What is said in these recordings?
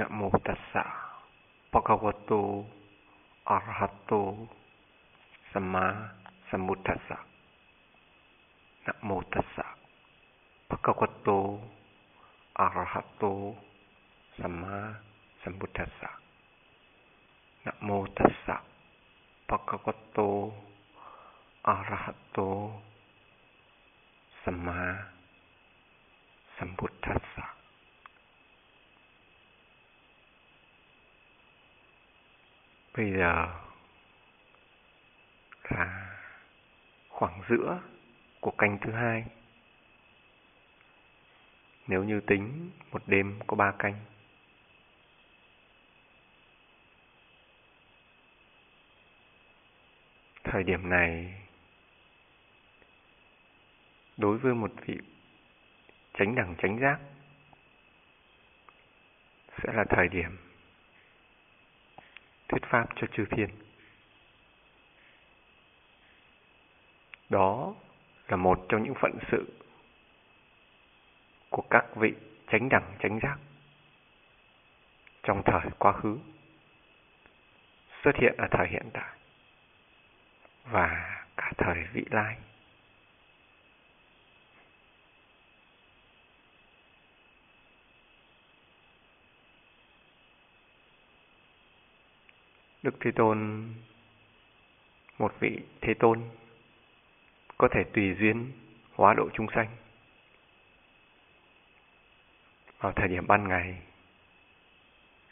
นะโมตัสสะปะกวโตอระหะโตสมมาสมุทธัสสะนะโมตัสสะปะกวโตอระหะโตสมมาสมุทธัสสะนะโมตัสสะปะกวโตอระหะโตสมมาสมุทธัสสะ Bây giờ là khoảng giữa của canh thứ hai. Nếu như tính một đêm có ba canh. Thời điểm này, đối với một vị tránh đẳng tránh giác, sẽ là thời điểm thuyết pháp cho chư thiên. Đó là một trong những phận sự của các vị chánh đẳng, chánh giác trong thời quá khứ, xuất hiện ở thời hiện tại và cả thời vị lai. Đức Thế Tôn, một vị Thế Tôn, có thể tùy duyên hóa độ chúng sanh vào thời điểm ban ngày,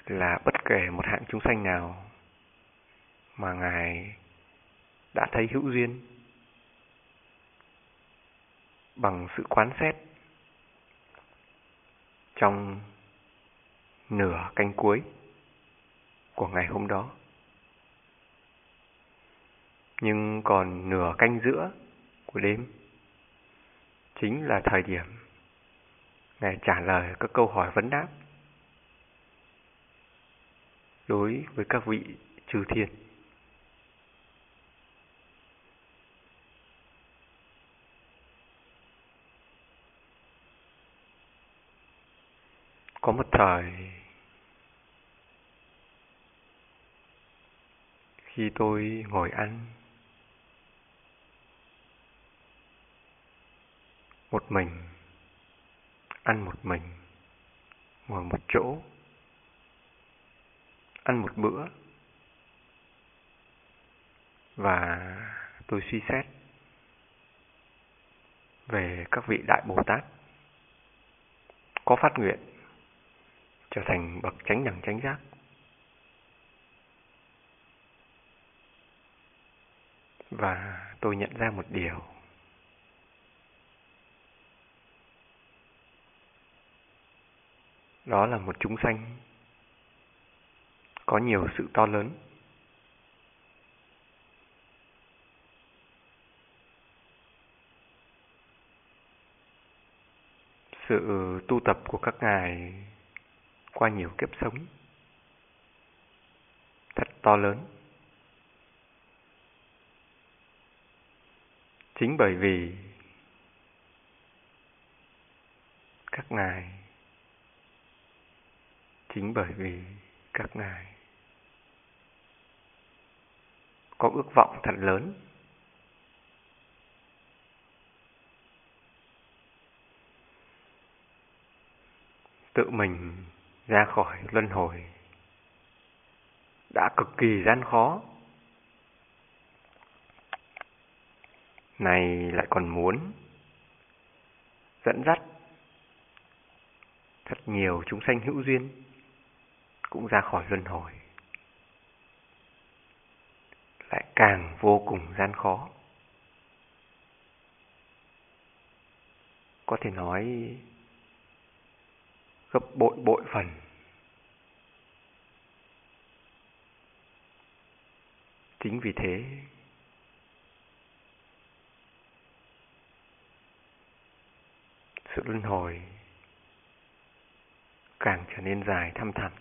là bất kể một hạng chúng sanh nào mà Ngài đã thấy hữu duyên bằng sự quán xét trong nửa canh cuối của ngày hôm đó. Nhưng còn nửa canh giữa của đêm chính là thời điểm Ngài trả lời các câu hỏi vấn đáp đối với các vị chư thiên. Có một thời khi tôi ngồi ăn một mình. Ăn một mình. Ngồi một chỗ. Ăn một bữa. Và tôi suy xét về các vị đại bồ tát có phát nguyện trở thành bậc chánh đẳng chánh giác. Và tôi nhận ra một điều. Đó là một chúng sanh có nhiều sự to lớn. Sự tu tập của các ngài qua nhiều kiếp sống thật to lớn. Chính bởi vì các ngài chính bởi vì các ngài có ước vọng thật lớn. Tự mình ra khỏi luân hồi đã cực kỳ gian khó. Này lại còn muốn dẫn dắt thật nhiều chúng sanh hữu duyên cũng ra khỏi luân hồi. Lại càng vô cùng gian khó. Có thể nói, gấp bội bội phần. Chính vì thế, sự luân hồi càng trở nên dài thăm thẳm.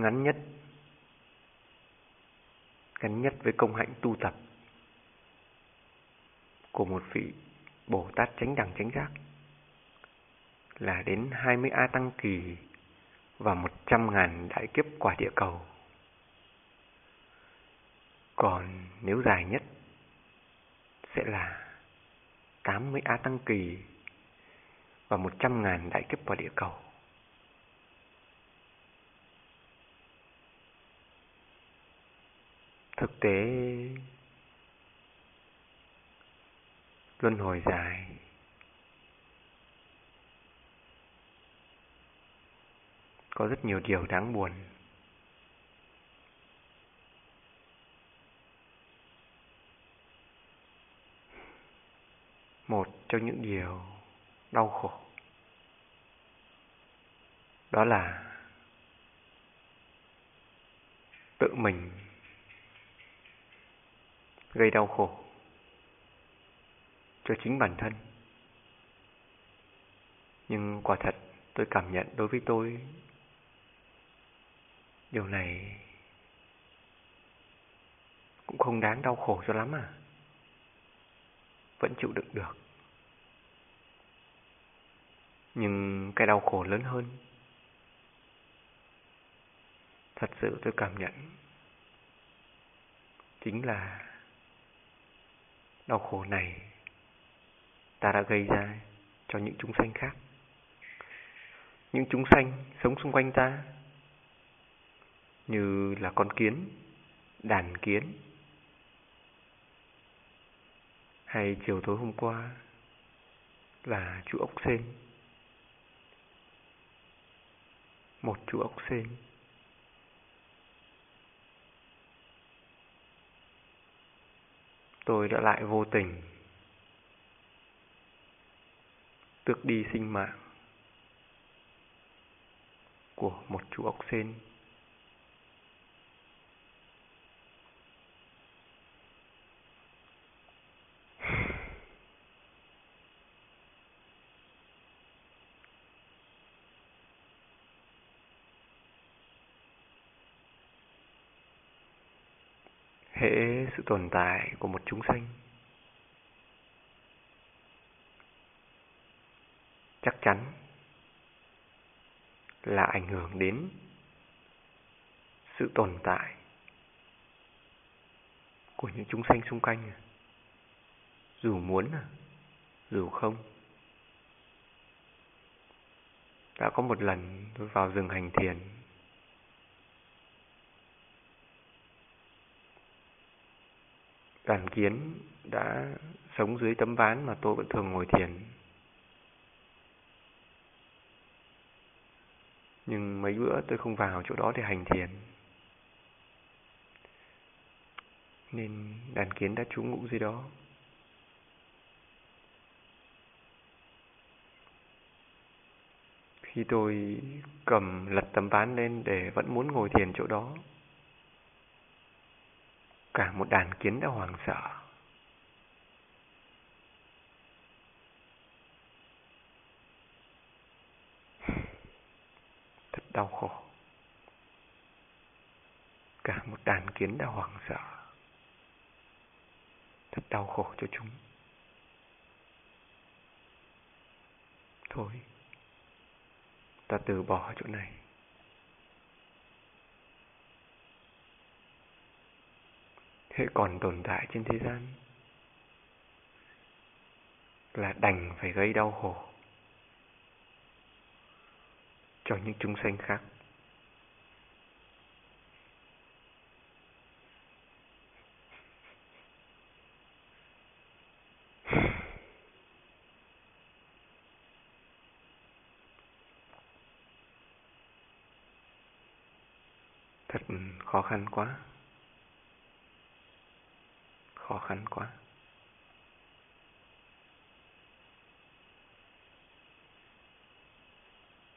Ngắn nhất gắn nhất với công hạnh tu tập của một vị Bồ Tát chánh đẳng chánh giác là đến 20 A Tăng Kỳ và 100.000 đại kiếp quả địa cầu. Còn nếu dài nhất sẽ là 80 A Tăng Kỳ và 100.000 đại kiếp quả địa cầu. Thực tế. Luân hồi dài. Có rất nhiều điều đáng buồn. Một trong những điều đau khổ, đó là tự mình gây đau khổ cho chính bản thân. Nhưng quả thật tôi cảm nhận đối với tôi, điều này cũng không đáng đau khổ cho lắm à. Vẫn chịu đựng được. Nhưng cái đau khổ lớn hơn, thật sự tôi cảm nhận, chính là đau khổ này ta đã gây ra cho những chúng sanh khác. Những chúng sanh sống xung quanh ta như là con kiến, đàn kiến. Hay chiều tối hôm qua là chú ốc sên. Một chú ốc sên. Tôi đã lại vô tình tước đi sinh mạng của một chú ốc sên. Hễ sự tồn tại của một chúng sanh. Chắc chắn là ảnh hưởng đến sự tồn tại của những chúng sanh xung quanh. Dù muốn, dù không. Đã có một lần tôi vào rừng hành thiền đàn kiến đã sống dưới tấm ván mà tôi vẫn thường ngồi thiền. Nhưng mấy bữa tôi không vào chỗ đó để hành thiền. Nên đàn kiến đã trú ngụ dưới đó. Khi tôi cầm lật tấm ván lên để vẫn muốn ngồi thiền chỗ đó cả một đàn kiến đã hoảng sợ. Thật đau khổ. Cả một đàn kiến đã hoảng sợ. Thật đau khổ cho chúng. Thôi, ta từ bỏ chỗ này. Thế còn tồn tại trên thế gian là đành phải gây đau khổ cho những chúng sanh khác. Thật khó khăn quá khó khăn quá.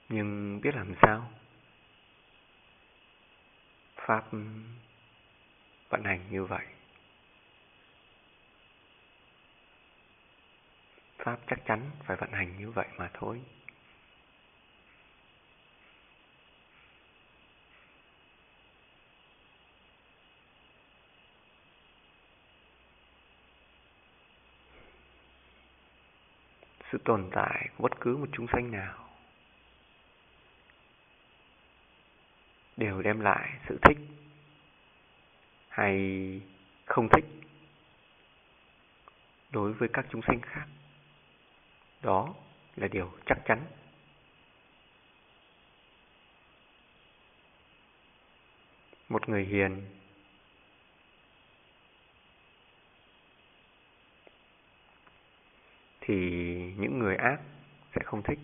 Nhưng biết làm sao? Pháp vận hành như vậy. Pháp chắc chắn phải vận hành như vậy mà thôi. Sự tồn tại của bất cứ một chúng sanh nào, đều đem lại sự thích hay không thích đối với các chúng sanh khác. Đó là điều chắc chắn. Một người hiền thì những người ác sẽ không thích.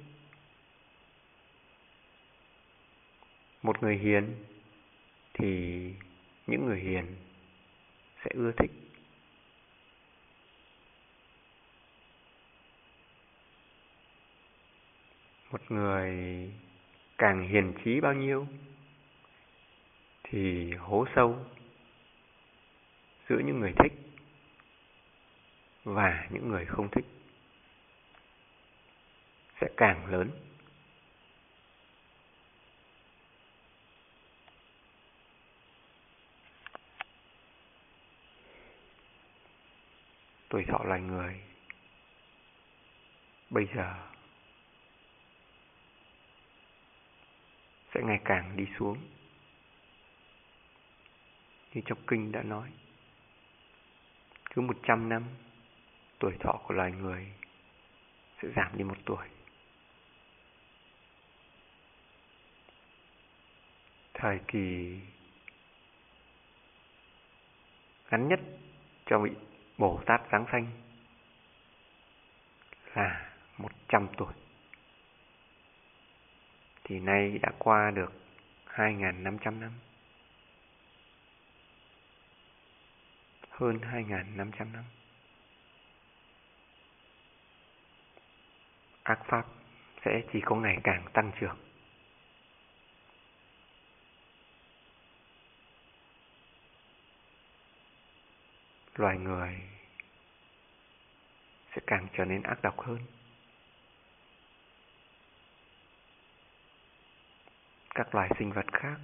Một người hiền thì những người hiền sẽ ưa thích. Một người càng hiền trí bao nhiêu thì hố sâu giữa những người thích và những người không thích sẽ càng lớn. Tuổi thọ loài người bây giờ sẽ ngày càng đi xuống. Như trong kinh đã nói, cứ 100 năm tuổi thọ của loài người sẽ giảm đi một tuổi. Thời kỳ ngắn nhất cho vị Bồ Tát Giáng sanh là 100 tuổi. Thì nay đã qua được 2.500 năm. Hơn 2.500 năm. Ác Pháp sẽ chỉ có ngày càng tăng trưởng. Loài người sẽ càng trở nên ác độc hơn. Các loài sinh vật khác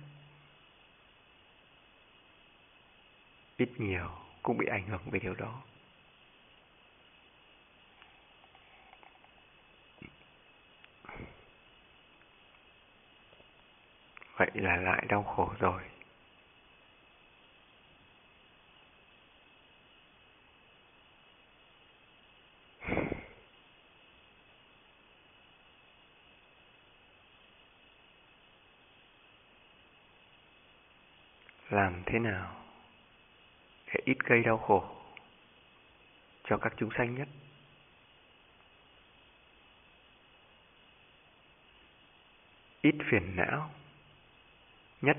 ít nhiều cũng bị ảnh hưởng về điều đó. Vậy là lại đau khổ rồi. Làm thế nào để ít gây đau khổ cho các chúng sanh nhất. Ít phiền não nhất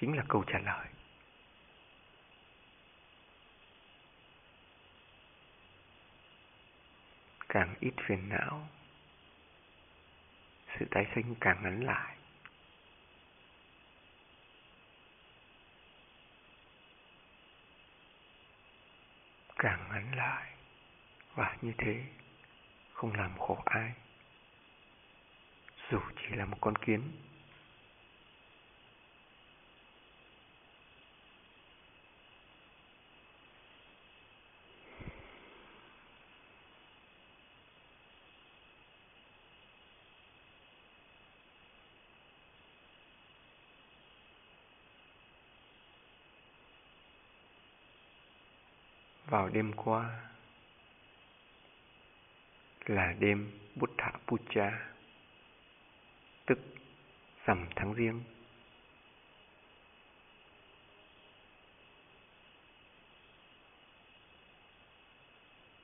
chính là câu trả lời. Càng ít phiền não, sự tái sinh càng ngắn lại. Càng ngắn lại. Và như thế, không làm khổ ai. Dù chỉ là một con kiến vào đêm qua là đêm Bút Thạ Puja, tức rằm tháng riêng.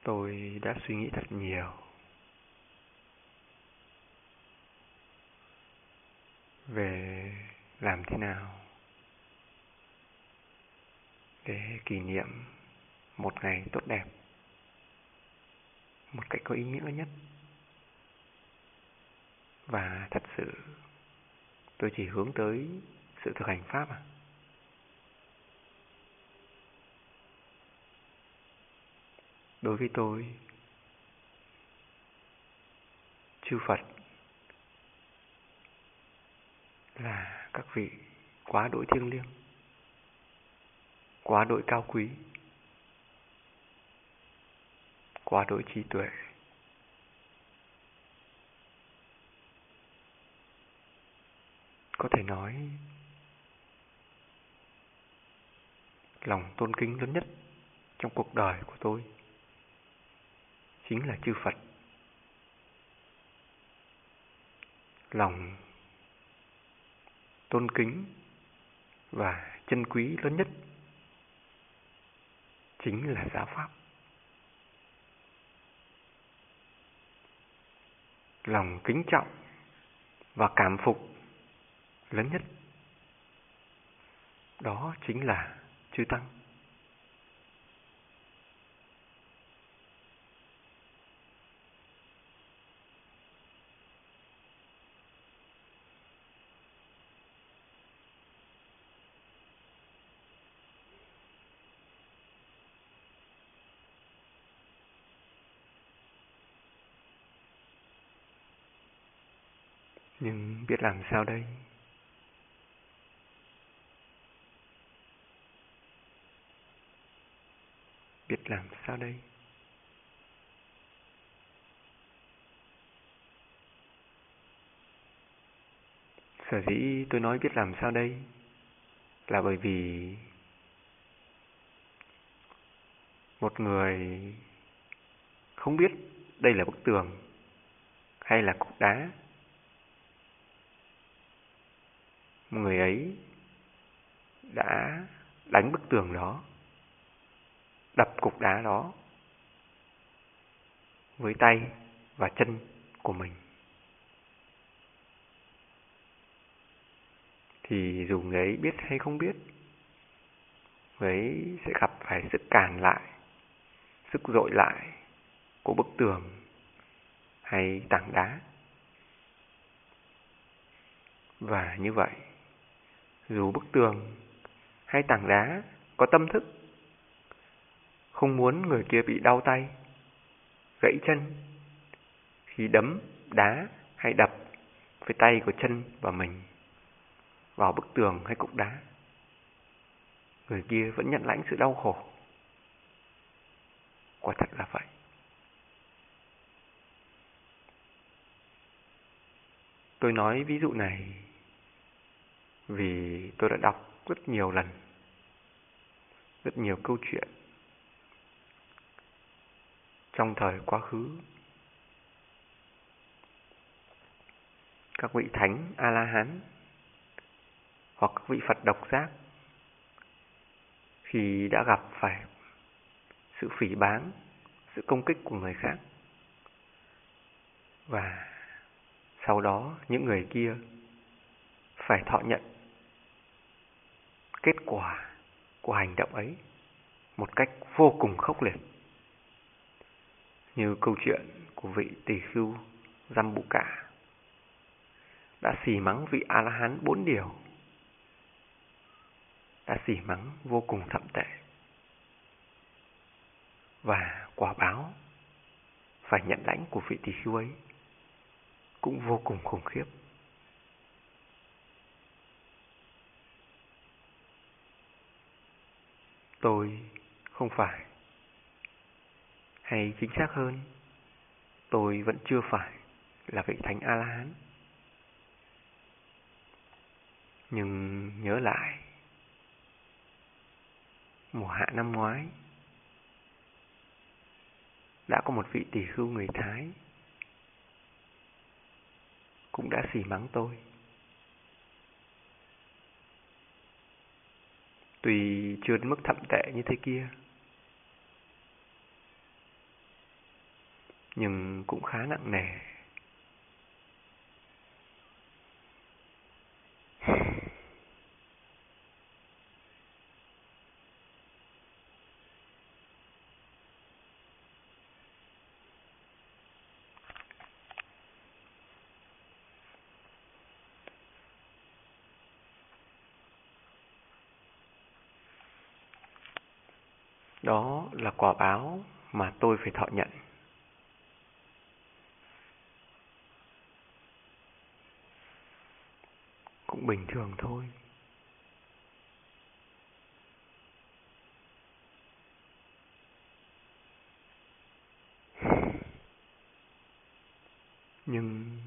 Tôi đã suy nghĩ thật nhiều về làm thế nào để kỷ niệm một ngày tốt đẹp. Một cách có ý nghĩa nhất. Và thật sự, tôi chỉ hướng tới sự thực hành pháp à? Đối với tôi, chư phật là các vị quá đội thiêng liêng, quá đội cao quý quá đối trí tuệ có thể nói, lòng tôn kính lớn nhất trong cuộc đời của tôi chính là chư Phật. Lòng tôn kính và chân quý lớn nhất chính là giáo pháp. Lòng kính trọng và cảm phục lớn nhất đó chính là chư tăng. Nhưng biết làm sao đây? Biết làm sao đây? Sở dĩ tôi nói biết làm sao đây là bởi vì một người không biết đây là bức tường hay là cục đá người ấy đã đánh bức tường đó, đập cục đá đó với tay và chân của mình. Thì dù người ấy biết hay không biết, người ấy sẽ gặp phải sức càn lại, sức dội lại của bức tường hay tảng đá. Và như vậy, dù bức tường hay tảng đá có tâm thức, không muốn người kia bị đau tay, gãy chân khi đấm, đá hay đập với tay của chân và mình vào bức tường hay cục đá. Người kia vẫn nhận lãnh sự đau khổ. Quả thật là vậy. Tôi nói ví dụ này vì tôi đã đọc rất nhiều lần, rất nhiều câu chuyện trong thời quá khứ. Các vị thánh A-la-hán hoặc các vị Phật độc giác khi đã gặp phải sự phỉ báng, sự công kích của người khác. Và sau đó những người kia phải thọ nhận kết quả của hành động ấy một cách vô cùng khốc liệt. Như câu chuyện của vị tỷ khưu Dăm Cả đã xì mắng vị A-la-hán bốn điều, đã xì mắng vô cùng thậm tệ. Và quả báo phải nhận lãnh của vị tỷ khưu ấy cũng vô cùng khủng khiếp. Tôi không phải. Hay chính xác hơn, tôi vẫn chưa phải là vị thánh A-la-hán. Nhưng nhớ lại, mùa hạ năm ngoái, đã có một vị tỷ khưu người Thái cũng đã xỉ mắng tôi. Tùy chưa đến mức thậm tệ như thế kia. Nhưng cũng khá nặng nề. Đó là quả báo mà tôi phải thọ nhận. Cũng bình thường thôi. Nhưng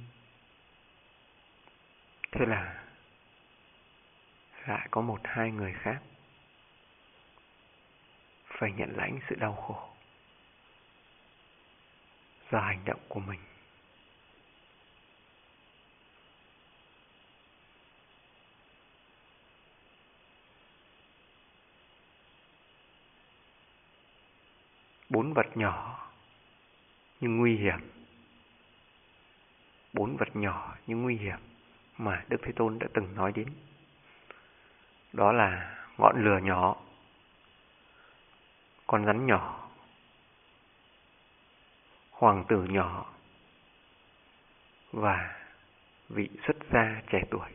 thế là lại có một hai người khác phải nhận lãnh sự đau khổ do hành động của mình. Bốn vật nhỏ nhưng nguy hiểm. Bốn vật nhỏ nhưng nguy hiểm mà Đức Thế Tôn đã từng nói đến. Đó là ngọn lửa nhỏ, con rắn nhỏ, hoàng tử nhỏ và vị xuất gia trẻ tuổi.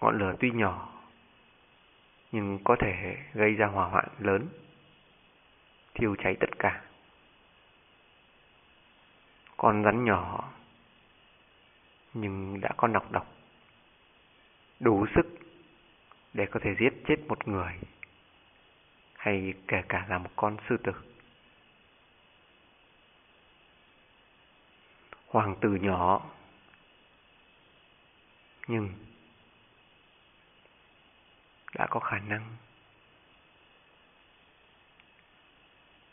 Ngọn lửa tuy nhỏ nhưng có thể gây ra hỏa hoạn lớn, thiêu cháy tất cả. Con rắn nhỏ nhưng đã có nọc độc, đủ sức để có thể giết chết một người hay kể cả là một con sư tử. Hoàng tử nhỏ, nhưng đã có khả năng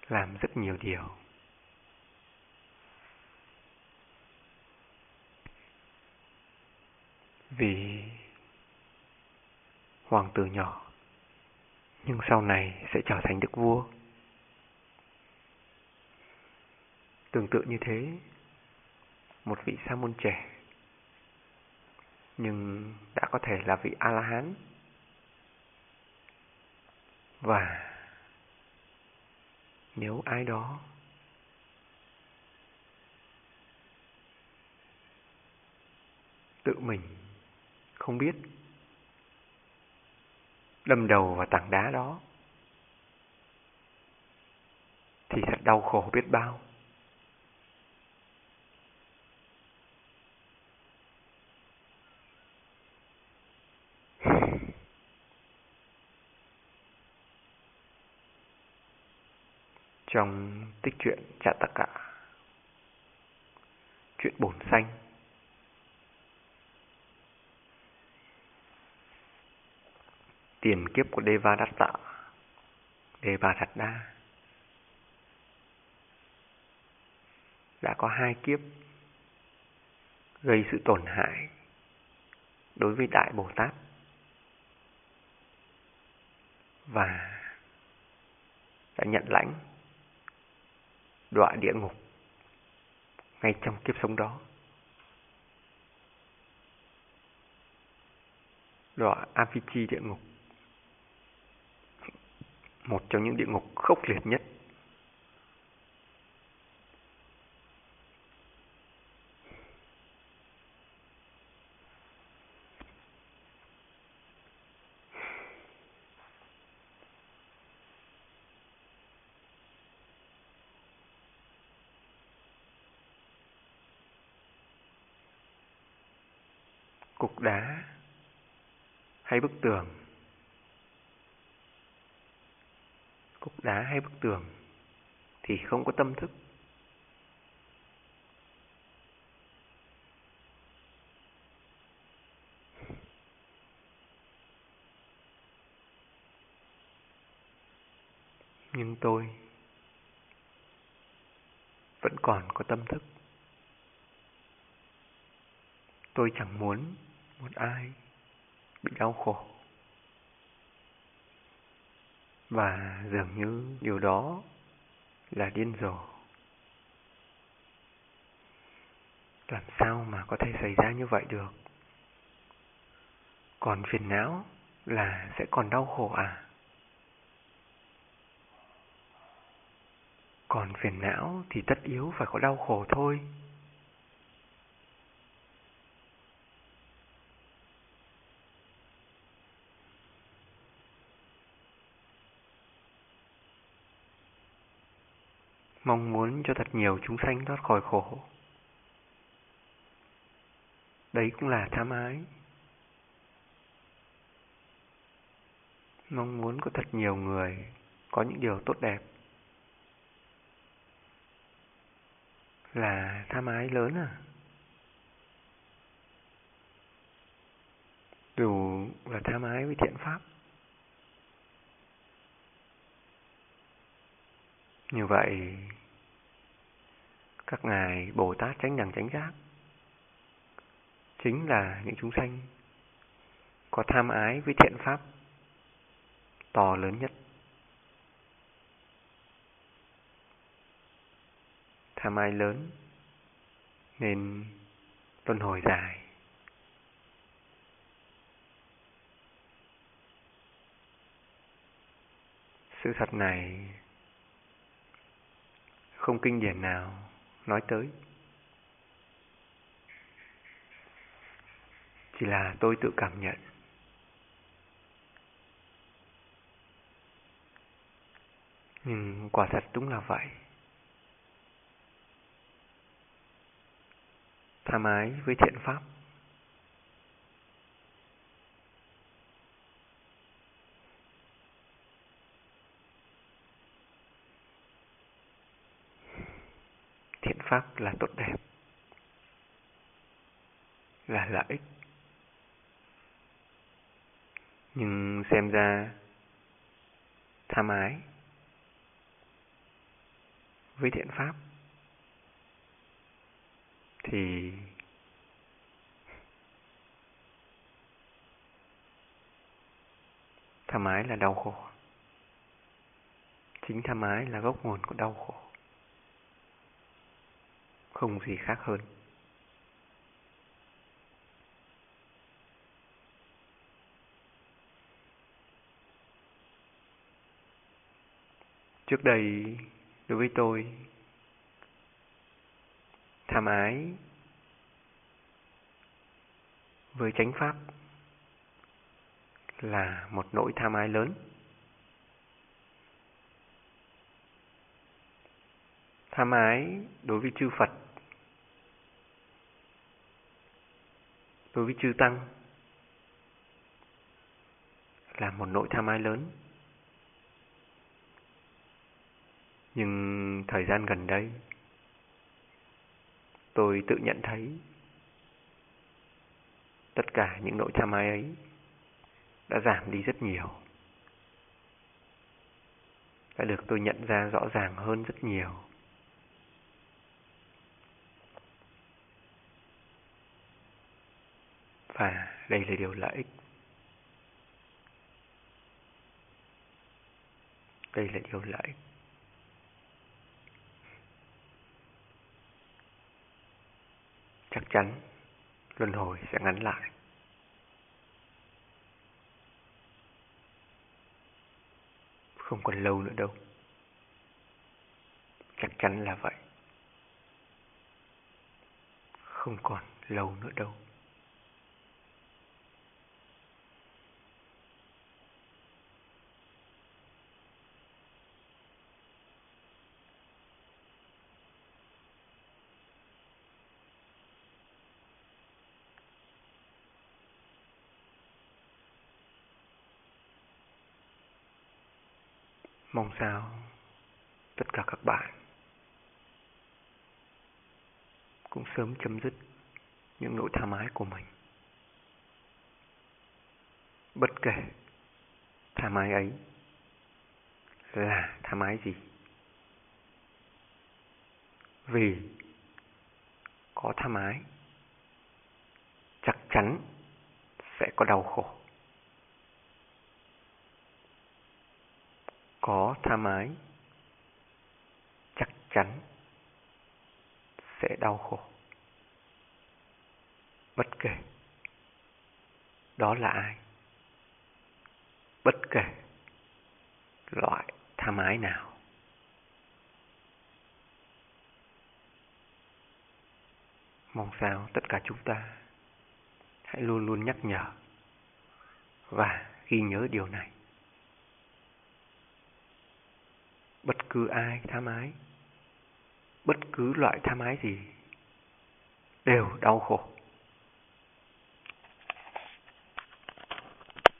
làm rất nhiều điều. Vì hoàng tử nhỏ nhưng sau này sẽ trở thành đức vua. Tương tự như thế, một vị sa môn trẻ nhưng đã có thể là vị A-la-hán và nếu ai đó tự mình không biết đâm đầu vào tảng đá đó thì thật đau khổ biết bao. Trong tích truyện Chạ Tạc Cả, Chuyện bổn xanh tiền kiếp của Devadatta, Devadatta đã có hai kiếp gây sự tổn hại đối với Đại Bồ Tát và đã nhận lãnh đọa địa ngục ngay trong kiếp sống đó. Đọa Avichi địa ngục một trong những địa ngục khốc liệt nhất. Cục đá hay bức tường cục đá hay bức tường thì không có tâm thức. Nhưng tôi vẫn còn có tâm thức. Tôi chẳng muốn một ai bị đau khổ. Và dường như điều đó là điên rồ. Làm sao mà có thể xảy ra như vậy được? Còn phiền não là sẽ còn đau khổ à? Còn phiền não thì tất yếu phải có đau khổ thôi. Mong muốn cho thật nhiều chúng sanh thoát khỏi khổ. Đấy cũng là tham ái. Mong muốn có thật nhiều người có những điều tốt đẹp. Là tham ái lớn à? dù là tham ái với thiện pháp. Như vậy, các ngài Bồ Tát tránh đẳng tránh giác chính là những chúng sanh có tham ái với thiện pháp to lớn nhất. Tham ái lớn nên luân hồi dài. Sự thật này không kinh điển nào nói tới. Chỉ là tôi tự cảm nhận. Nhưng quả thật đúng là vậy. Tham ái với thiện pháp thiện pháp là tốt đẹp, là lợi ích. Nhưng xem ra tham ái với thiện pháp thì tham ái là đau khổ. Chính tham ái là gốc nguồn của đau khổ không gì khác hơn. Trước đây, đối với tôi, tham ái với chánh pháp là một nỗi tham ái lớn. Tham ái đối với chư Phật đối với chư Tăng là một nỗi tham ái lớn nhưng thời gian gần đây, tôi tự nhận thấy tất cả những nỗi tham ái ấy đã giảm đi rất nhiều. Đã được tôi nhận ra rõ ràng hơn rất nhiều. Và đây là điều lợi ích. Đây là điều lợi ích. chắc chắn luân hồi sẽ ngắn lại. Không còn lâu nữa đâu. Chắc chắn là vậy. Không còn lâu nữa đâu. Mong sao tất cả các bạn cũng sớm chấm dứt những nỗi tham ái của mình. Bất kể tham ái ấy là tham ái gì. Vì có tham ái chắc chắn sẽ có đau khổ. Có tham ái chắc chắn sẽ đau khổ. Bất kể đó là ai, bất kể loại tham ái nào, mong sao tất cả chúng ta hãy luôn luôn nhắc nhở và ghi nhớ điều này. Bất cứ ai tham ái, bất cứ loại tham ái gì, đều đau khổ.